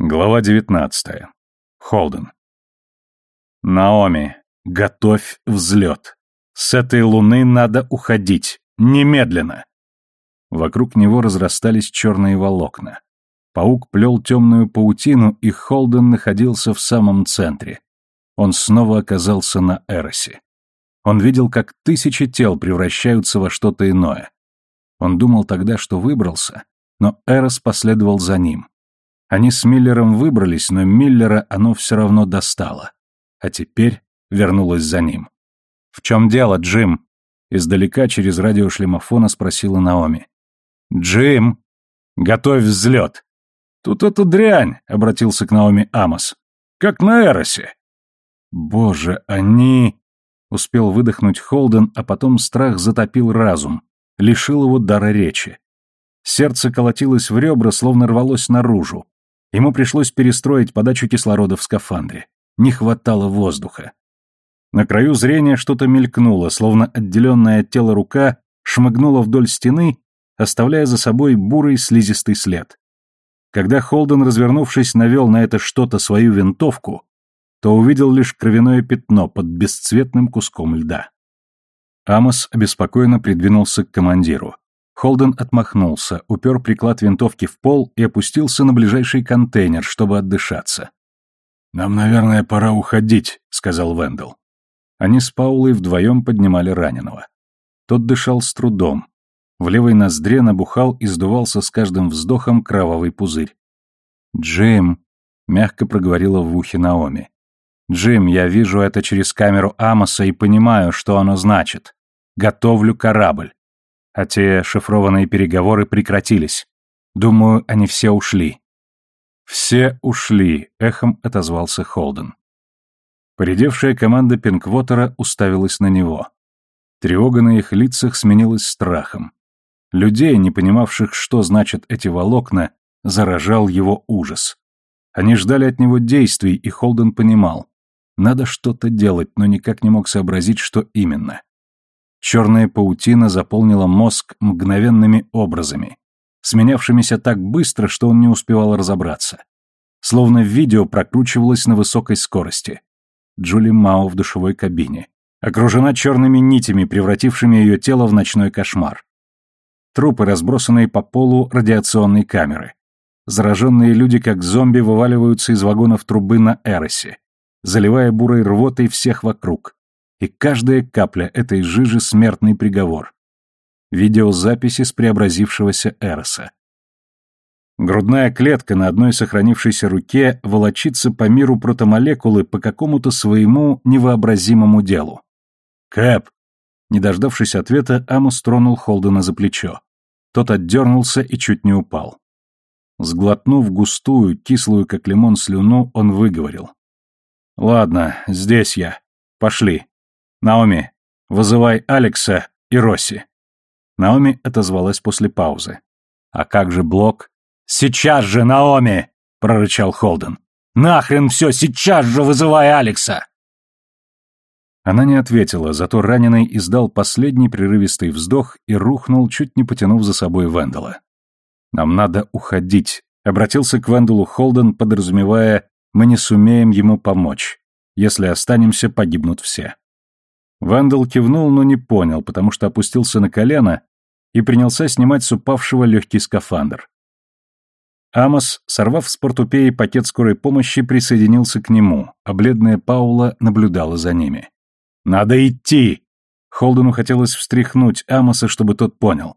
Глава 19. Холден. Наоми, готовь взлет. С этой луны надо уходить. Немедленно. Вокруг него разрастались черные волокна. Паук плел темную паутину, и Холден находился в самом центре. Он снова оказался на Эросе. Он видел, как тысячи тел превращаются во что-то иное. Он думал тогда, что выбрался, но Эрос последовал за ним. Они с Миллером выбрались, но Миллера оно все равно достало. А теперь вернулось за ним. «В чем дело, Джим?» Издалека через радиошлемофона спросила Наоми. «Джим! Готовь взлет!» «Тут эта дрянь!» — обратился к Наоми Амос. «Как на Эросе!» «Боже, они...» — успел выдохнуть Холден, а потом страх затопил разум, лишил его дара речи. Сердце колотилось в ребра, словно рвалось наружу. Ему пришлось перестроить подачу кислорода в скафандре. Не хватало воздуха. На краю зрения что-то мелькнуло, словно отделенная от тела рука шмыгнула вдоль стены, оставляя за собой бурый слизистый след. Когда Холден, развернувшись, навел на это что-то свою винтовку, то увидел лишь кровяное пятно под бесцветным куском льда. Амос обеспокоенно придвинулся к командиру. Холден отмахнулся, упер приклад винтовки в пол и опустился на ближайший контейнер, чтобы отдышаться. «Нам, наверное, пора уходить», — сказал Вендел. Они с Паулой вдвоем поднимали раненого. Тот дышал с трудом. В левой ноздре набухал и сдувался с каждым вздохом кровавый пузырь. «Джим», — мягко проговорила в ухе Наоми. «Джим, я вижу это через камеру Амоса и понимаю, что оно значит. Готовлю корабль а те шифрованные переговоры прекратились. Думаю, они все ушли. Все ушли, эхом отозвался Холден. Поредевшая команда Пинквотера уставилась на него. Тревога на их лицах сменилась страхом. Людей, не понимавших, что значат эти волокна, заражал его ужас. Они ждали от него действий, и Холден понимал. Надо что-то делать, но никак не мог сообразить, что именно. Черная паутина заполнила мозг мгновенными образами, сменявшимися так быстро, что он не успевал разобраться. Словно видео прокручивалось на высокой скорости. Джули Мао в душевой кабине. Окружена черными нитями, превратившими ее тело в ночной кошмар. Трупы, разбросанные по полу радиационной камеры. Зараженные люди, как зомби, вываливаются из вагонов трубы на Эросе, заливая бурой рвотой всех вокруг и каждая капля этой жижи — смертный приговор. Видеозаписи с преобразившегося Эроса. Грудная клетка на одной сохранившейся руке волочится по миру протомолекулы по какому-то своему невообразимому делу. «Кэп!» Не дождавшись ответа, Амос тронул Холдена за плечо. Тот отдернулся и чуть не упал. Сглотнув густую, кислую, как лимон, слюну, он выговорил. «Ладно, здесь я. Пошли». «Наоми, вызывай Алекса и Росси». Наоми отозвалась после паузы. «А как же Блок?» «Сейчас же, Наоми!» — прорычал Холден. «Нахрен все, сейчас же вызывай Алекса!» Она не ответила, зато раненый издал последний прерывистый вздох и рухнул, чуть не потянув за собой Вендела. «Нам надо уходить», — обратился к Венделу Холден, подразумевая, «мы не сумеем ему помочь. Если останемся, погибнут все». Вандал кивнул, но не понял, потому что опустился на колено и принялся снимать с упавшего легкий скафандр. Амос, сорвав с портупеи пакет скорой помощи, присоединился к нему, а бледная Паула наблюдала за ними. «Надо идти!» Холдену хотелось встряхнуть Амоса, чтобы тот понял.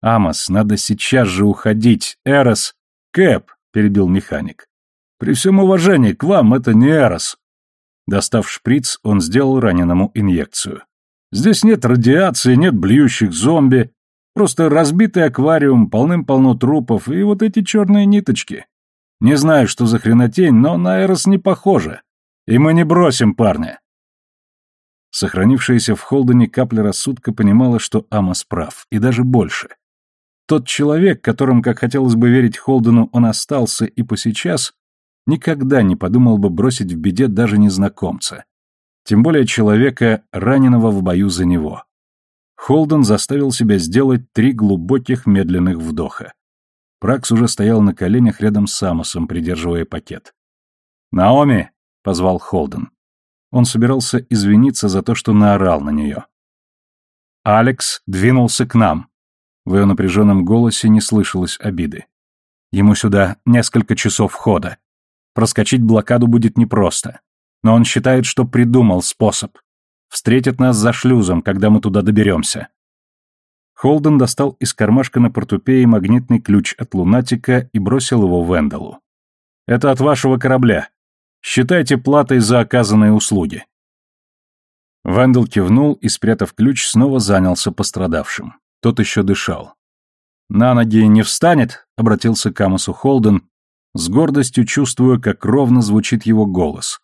«Амос, надо сейчас же уходить! Эрос!» «Кэп!» — перебил механик. «При всем уважении к вам, это не Эрос!» Достав шприц, он сделал раненому инъекцию. Здесь нет радиации, нет блюющих зомби, просто разбитый аквариум, полным-полно трупов и вот эти черные ниточки. Не знаю, что за хренотень, но на Эрос не похоже. И мы не бросим парня. Сохранившаяся в Холдене капля рассудка понимала, что Амос прав, и даже больше. Тот человек, которым, как хотелось бы верить Холдену, он остался и по сейчас, никогда не подумал бы бросить в беде даже незнакомца. Тем более человека, раненого в бою за него. Холден заставил себя сделать три глубоких медленных вдоха. Пракс уже стоял на коленях рядом с Самосом, придерживая пакет. «Наоми!» — позвал Холден. Он собирался извиниться за то, что наорал на нее. «Алекс двинулся к нам». В ее напряженном голосе не слышалось обиды. Ему сюда несколько часов хода. Проскочить блокаду будет непросто. Но он считает, что придумал способ. Встретит нас за шлюзом, когда мы туда доберемся. Холден достал из кармашка на портупее магнитный ключ от лунатика и бросил его Вендалу. «Это от вашего корабля. Считайте платой за оказанные услуги». Вендел кивнул и, спрятав ключ, снова занялся пострадавшим. Тот еще дышал. «На ноги не встанет?» — обратился к Амосу Холден, с гордостью чувствуя, как ровно звучит его голос,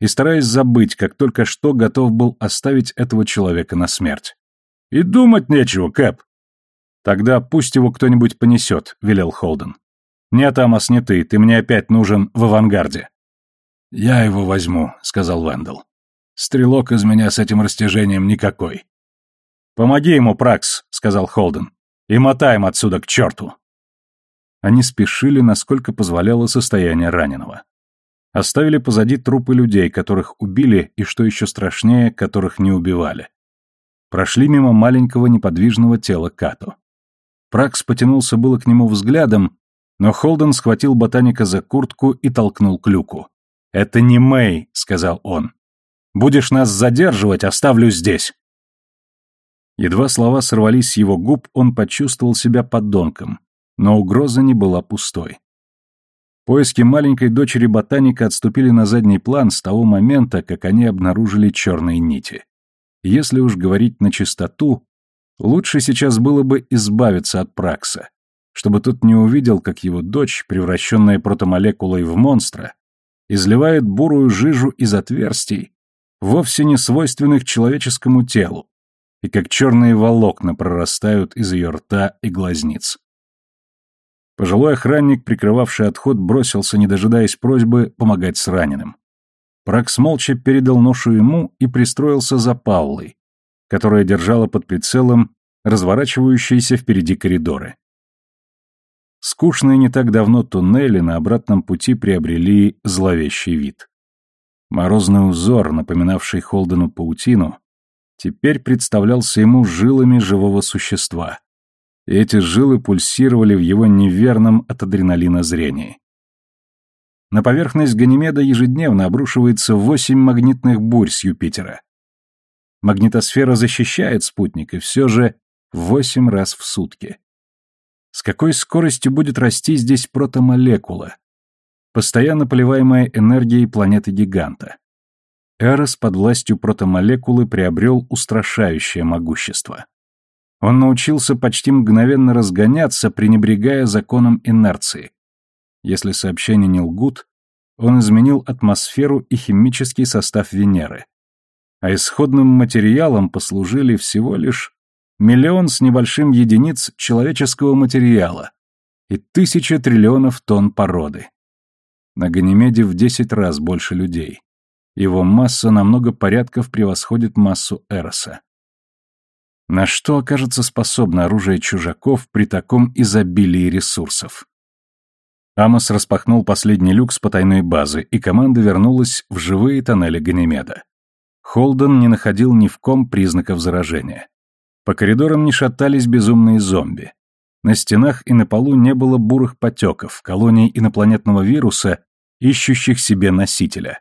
и стараясь забыть, как только что готов был оставить этого человека на смерть. «И думать нечего, Кэп!» «Тогда пусть его кто-нибудь понесет», — велел Холден. «Нет, Амос, не ты, ты мне опять нужен в авангарде». «Я его возьму», — сказал Вендел. «Стрелок из меня с этим растяжением никакой». «Помоги ему, Пракс», — сказал Холден. «И мотаем отсюда к черту». Они спешили, насколько позволяло состояние раненого. Оставили позади трупы людей, которых убили и, что еще страшнее, которых не убивали прошли мимо маленького неподвижного тела Като. Пракс потянулся было к нему взглядом, но Холден схватил ботаника за куртку и толкнул к люку. «Это не Мэй», — сказал он. «Будешь нас задерживать, оставлю здесь». Едва слова сорвались с его губ, он почувствовал себя подонком, но угроза не была пустой. Поиски маленькой дочери ботаника отступили на задний план с того момента, как они обнаружили черные нити. Если уж говорить на чистоту, лучше сейчас было бы избавиться от Пракса, чтобы тот не увидел, как его дочь, превращенная протомолекулой в монстра, изливает бурую жижу из отверстий, вовсе не свойственных человеческому телу, и как черные волокна прорастают из ее рта и глазниц. Пожилой охранник, прикрывавший отход, бросился, не дожидаясь просьбы, помогать с раненым. Пракс молча передал ношу ему и пристроился за Паулой, которая держала под прицелом разворачивающиеся впереди коридоры. Скучные не так давно туннели на обратном пути приобрели зловещий вид. Морозный узор, напоминавший Холдену паутину, теперь представлялся ему жилами живого существа. И эти жилы пульсировали в его неверном от адреналина зрении. На поверхность Ганимеда ежедневно обрушивается восемь магнитных бурь с Юпитера. Магнитосфера защищает спутник, и все же восемь раз в сутки. С какой скоростью будет расти здесь протомолекула, постоянно поливаемая энергией планеты-гиганта? Эрос под властью протомолекулы приобрел устрашающее могущество. Он научился почти мгновенно разгоняться, пренебрегая законом инерции. Если сообщения не лгут, он изменил атмосферу и химический состав Венеры. А исходным материалом послужили всего лишь миллион с небольшим единиц человеческого материала и тысяча триллионов тонн породы. На Ганимеде в десять раз больше людей. Его масса на много порядков превосходит массу Эроса. На что окажется способно оружие чужаков при таком изобилии ресурсов? Амос распахнул последний люк с потайной базы, и команда вернулась в живые тоннели Ганимеда. Холден не находил ни в ком признаков заражения. По коридорам не шатались безумные зомби. На стенах и на полу не было бурых потеков, колоний инопланетного вируса, ищущих себе носителя.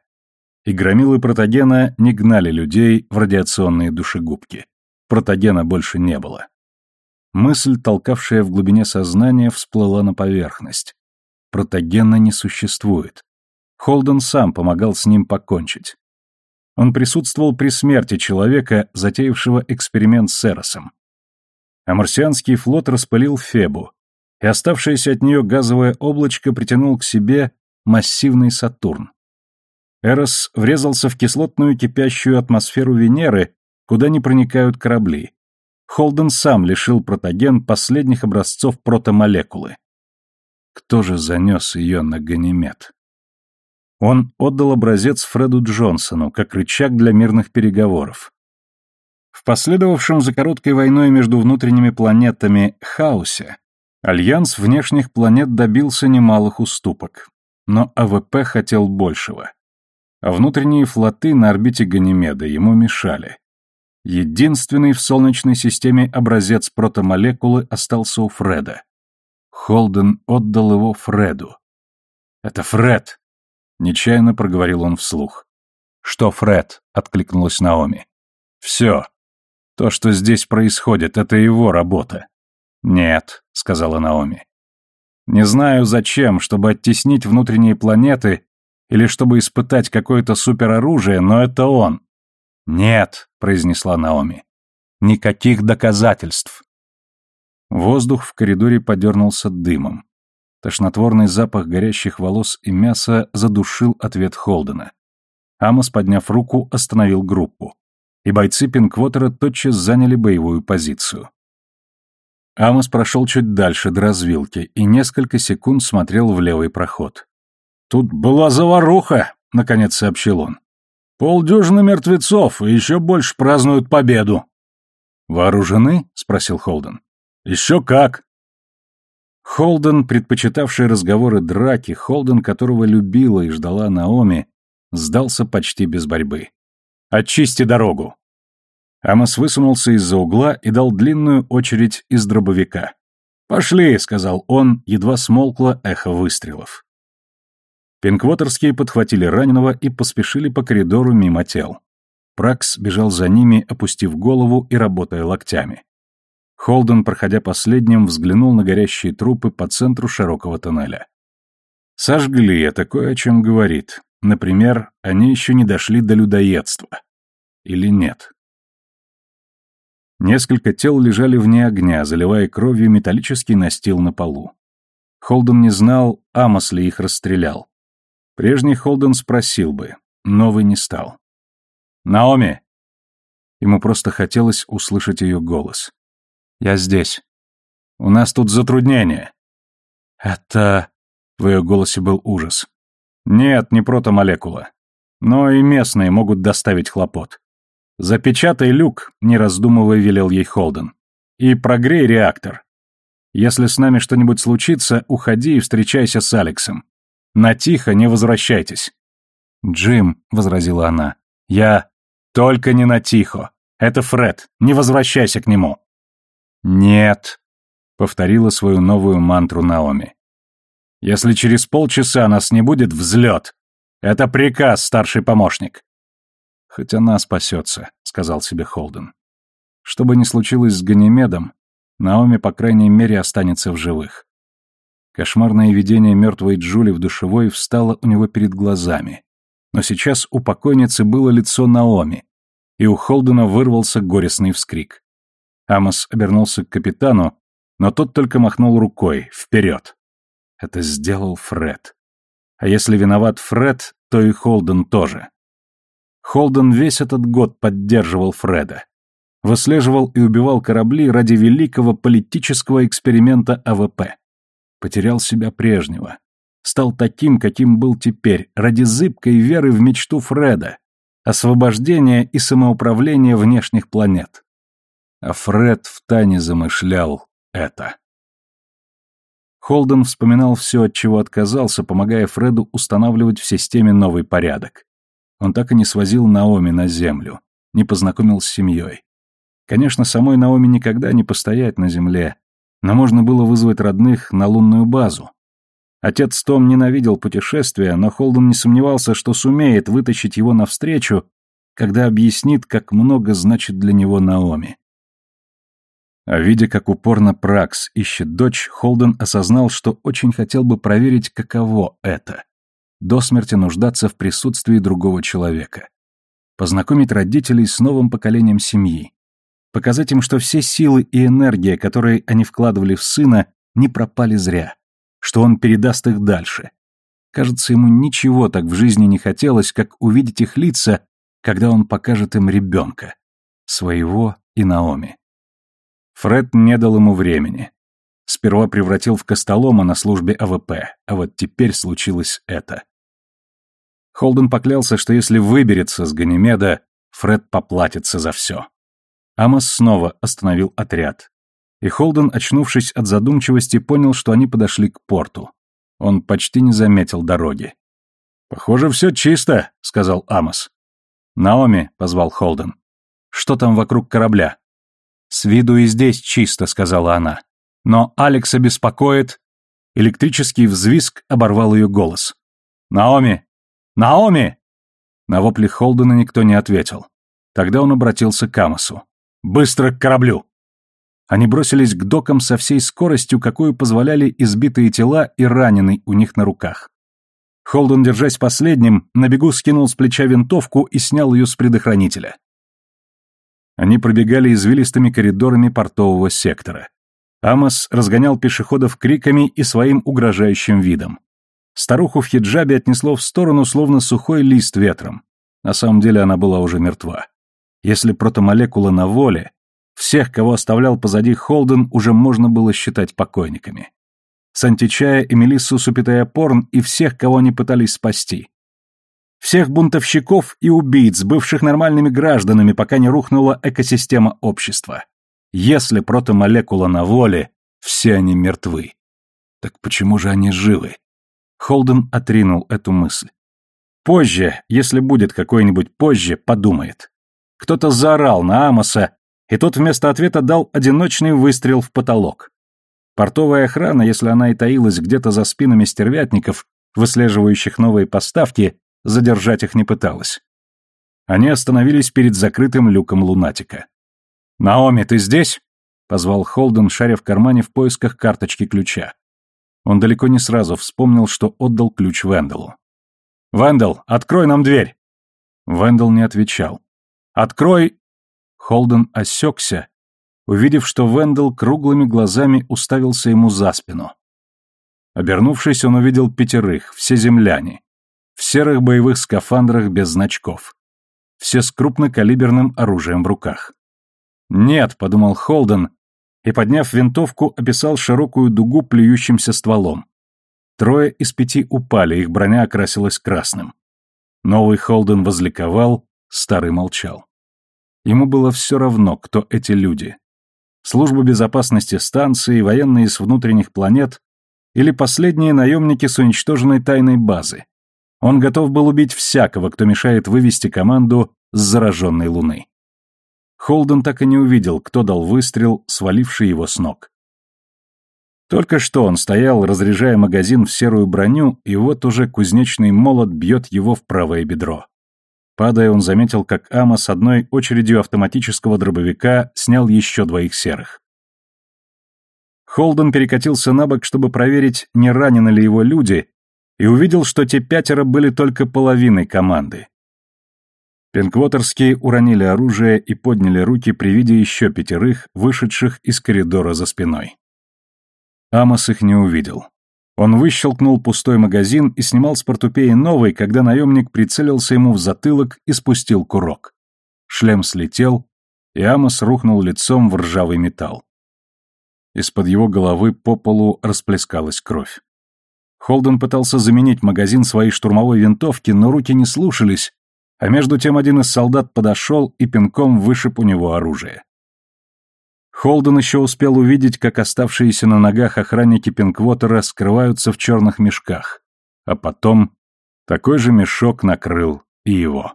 И громилы протогена не гнали людей в радиационные душегубки. Протогена больше не было. Мысль, толкавшая в глубине сознания, всплыла на поверхность протогена не существует. Холден сам помогал с ним покончить. Он присутствовал при смерти человека, затеявшего эксперимент с Эросом. А марсианский флот распылил Фебу, и оставшееся от нее газовое облачко притянул к себе массивный Сатурн. Эрос врезался в кислотную кипящую атмосферу Венеры, куда не проникают корабли. Холден сам лишил протоген последних образцов протомолекулы. Кто же занес ее на Ганимед? Он отдал образец Фреду Джонсону, как рычаг для мирных переговоров. В последовавшем за короткой войной между внутренними планетами хаосе Альянс внешних планет добился немалых уступок, но АВП хотел большего. А внутренние флоты на орбите Ганимеда ему мешали. Единственный в Солнечной системе образец протомолекулы остался у Фреда. Холден отдал его Фреду. «Это Фред!» — нечаянно проговорил он вслух. «Что Фред?» — откликнулась Наоми. «Все. То, что здесь происходит, это его работа». «Нет», — сказала Наоми. «Не знаю зачем, чтобы оттеснить внутренние планеты или чтобы испытать какое-то супероружие, но это он». «Нет», — произнесла Наоми. «Никаких доказательств». Воздух в коридоре подернулся дымом. Тошнотворный запах горящих волос и мяса задушил ответ Холдена. Амос, подняв руку, остановил группу. И бойцы Пинквотера тотчас заняли боевую позицию. Амос прошел чуть дальше до развилки и несколько секунд смотрел в левый проход. «Тут была заваруха», — наконец сообщил он. «Полдюжины мертвецов, и еще больше празднуют победу». «Вооружены?» — спросил Холден. «Еще как!» Холден, предпочитавший разговоры драки, Холден, которого любила и ждала Наоми, сдался почти без борьбы. «Очисти дорогу!» Амос высунулся из-за угла и дал длинную очередь из дробовика. «Пошли», — сказал он, едва смолкло эхо выстрелов. Пинквотерские подхватили раненого и поспешили по коридору мимо тел. Пракс бежал за ними, опустив голову и работая локтями. Холден, проходя последним, взглянул на горящие трупы по центру широкого тоннеля. Сожгли, это кое о чем говорит. Например, они еще не дошли до людоедства. Или нет? Несколько тел лежали вне огня, заливая кровью металлический настил на полу. Холден не знал, Амос ли их расстрелял. Прежний Холден спросил бы, новый не стал. «Наоми!» Ему просто хотелось услышать ее голос. «Я здесь. У нас тут затруднение». «Это...» — в ее голосе был ужас. «Нет, не протомолекула. Но и местные могут доставить хлопот. «Запечатай люк», — не раздумывая велел ей Холден. «И прогрей реактор. Если с нами что-нибудь случится, уходи и встречайся с Алексом. На тихо не возвращайтесь». «Джим», — возразила она, — «я...» «Только не на тихо. Это Фред. Не возвращайся к нему». «Нет», — повторила свою новую мантру Наоми. «Если через полчаса нас не будет, взлет. Это приказ, старший помощник. «Хоть она спасется», — сказал себе Холден. «Что бы ни случилось с Ганимедом, Наоми, по крайней мере, останется в живых». Кошмарное видение мертвой Джули в душевой встало у него перед глазами. Но сейчас у покойницы было лицо Наоми, и у Холдена вырвался горестный вскрик. Амос обернулся к капитану, но тот только махнул рукой, вперед. Это сделал Фред. А если виноват Фред, то и Холден тоже. Холден весь этот год поддерживал Фреда. Выслеживал и убивал корабли ради великого политического эксперимента АВП. Потерял себя прежнего. Стал таким, каким был теперь, ради зыбкой веры в мечту Фреда, освобождения и самоуправления внешних планет. А Фред втайне замышлял это. Холден вспоминал все, от чего отказался, помогая Фреду устанавливать в системе новый порядок. Он так и не свозил Наоми на землю, не познакомил с семьей. Конечно, самой Наоми никогда не постоять на земле, но можно было вызвать родных на лунную базу. Отец Том ненавидел путешествия, но Холден не сомневался, что сумеет вытащить его навстречу, когда объяснит, как много значит для него Наоми. А видя, как упорно Пракс ищет дочь, Холден осознал, что очень хотел бы проверить, каково это до смерти нуждаться в присутствии другого человека. Познакомить родителей с новым поколением семьи. Показать им, что все силы и энергия, которые они вкладывали в сына, не пропали зря, что он передаст их дальше. Кажется, ему ничего так в жизни не хотелось, как увидеть их лица, когда он покажет им ребенка. Своего и Наоми. Фред не дал ему времени. Сперва превратил в костолома на службе АВП, а вот теперь случилось это. Холден поклялся, что если выберется с Ганимеда, Фред поплатится за все. Амос снова остановил отряд. И Холден, очнувшись от задумчивости, понял, что они подошли к порту. Он почти не заметил дороги. «Похоже, все чисто», — сказал Амос. «Наоми», — позвал Холден. «Что там вокруг корабля?» «С виду и здесь чисто», — сказала она. «Но Алекса беспокоит...» Электрический взвизг оборвал ее голос. «Наоми! Наоми!» На вопли Холдена никто не ответил. Тогда он обратился к Амосу. «Быстро к кораблю!» Они бросились к докам со всей скоростью, какую позволяли избитые тела и раненый у них на руках. Холден, держась последним, на бегу скинул с плеча винтовку и снял ее с предохранителя. Они пробегали извилистыми коридорами портового сектора. Амос разгонял пешеходов криками и своим угрожающим видом. Старуху в хиджабе отнесло в сторону, словно сухой лист ветром. На самом деле она была уже мертва. Если протомолекула на воле, всех, кого оставлял позади Холден, уже можно было считать покойниками. Сантичая и Мелиссу Супитая-Порн и всех, кого они пытались спасти. Всех бунтовщиков и убийц, бывших нормальными гражданами, пока не рухнула экосистема общества. Если протомолекула на воле, все они мертвы. Так почему же они живы? Холден отринул эту мысль. Позже, если будет какой-нибудь позже, подумает. Кто-то заорал на Амоса, и тот вместо ответа дал одиночный выстрел в потолок. Портовая охрана, если она и таилась где-то за спинами стервятников, выслеживающих новые поставки, задержать их не пыталась. Они остановились перед закрытым люком лунатика. «Наоми, ты здесь?» — позвал Холден, шаря в кармане в поисках карточки ключа. Он далеко не сразу вспомнил, что отдал ключ Венделу. «Вендел, открой нам дверь!» Вендел не отвечал. «Открой!» Холден осекся, увидев, что Вендел круглыми глазами уставился ему за спину. Обернувшись, он увидел пятерых, все земляне, в серых боевых скафандрах без значков. Все с крупнокалиберным оружием в руках. «Нет», — подумал Холден, и, подняв винтовку, описал широкую дугу плюющимся стволом. Трое из пяти упали, их броня окрасилась красным. Новый Холден возликовал, старый молчал. Ему было все равно, кто эти люди. Служба безопасности станции, военные с внутренних планет или последние наемники с уничтоженной тайной базы. Он готов был убить всякого, кто мешает вывести команду с зараженной Луны. Холден так и не увидел, кто дал выстрел, сваливший его с ног. Только что он стоял, разряжая магазин в серую броню, и вот уже кузнечный молот бьет его в правое бедро. Падая, он заметил, как Ама с одной очередью автоматического дробовика снял еще двоих серых. Холден перекатился на бок, чтобы проверить, не ранены ли его люди, и увидел, что те пятеро были только половиной команды. Пинквотерские уронили оружие и подняли руки при виде еще пятерых, вышедших из коридора за спиной. Амос их не увидел. Он выщелкнул пустой магазин и снимал с портупеи новый, когда наемник прицелился ему в затылок и спустил курок. Шлем слетел, и Амос рухнул лицом в ржавый металл. Из-под его головы по полу расплескалась кровь. Холден пытался заменить магазин своей штурмовой винтовки, но руки не слушались, а между тем один из солдат подошел и пинком вышиб у него оружие. Холден еще успел увидеть, как оставшиеся на ногах охранники Пинквотера скрываются в черных мешках, а потом такой же мешок накрыл и его.